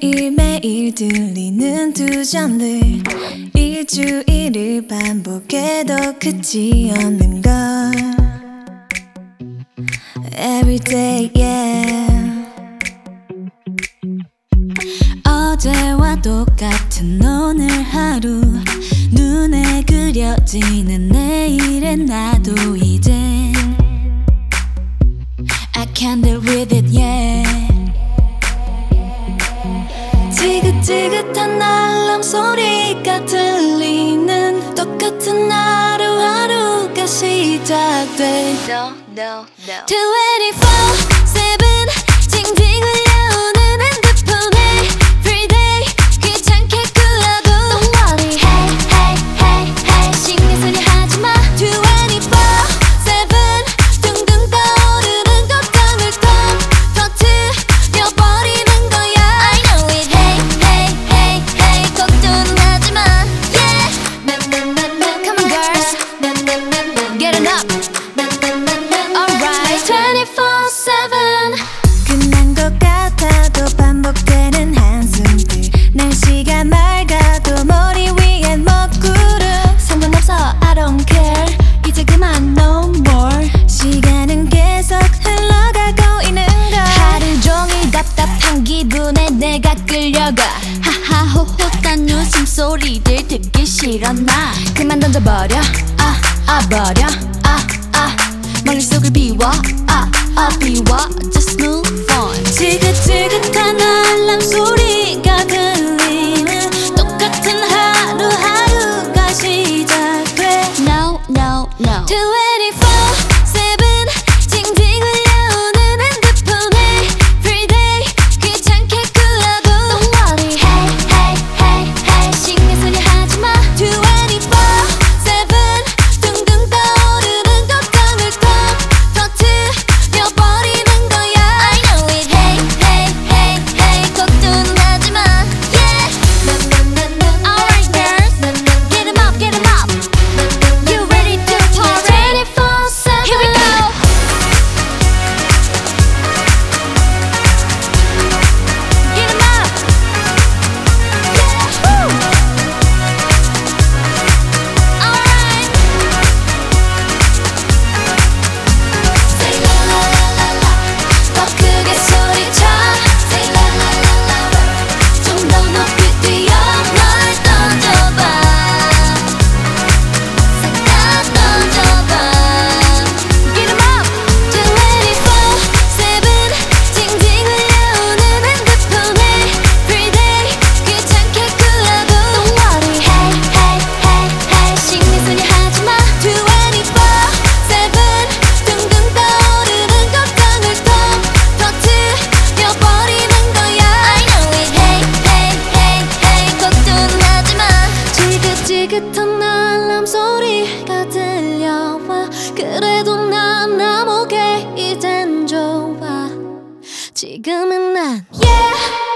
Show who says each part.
Speaker 1: 매일매일 들리는 두 잔들. 일주일을 반복해도 끝이 없는 걸. Every day yeah. 어제와 똑같은 오늘 하루. 눈에 그려지는 내일엔 나도 이젠 I can't deal with it yeah. 지긋한 알람 소리가 들리는 똑같은 하루하루가 시작돼
Speaker 2: no, no, no.
Speaker 1: 24-7
Speaker 2: 듣기 싫어 나? 그만 던져버려. 아, 아 버려. 아, 아. 머릿속을 비워. 아, 아 비워.
Speaker 1: 지금은 난 yeah.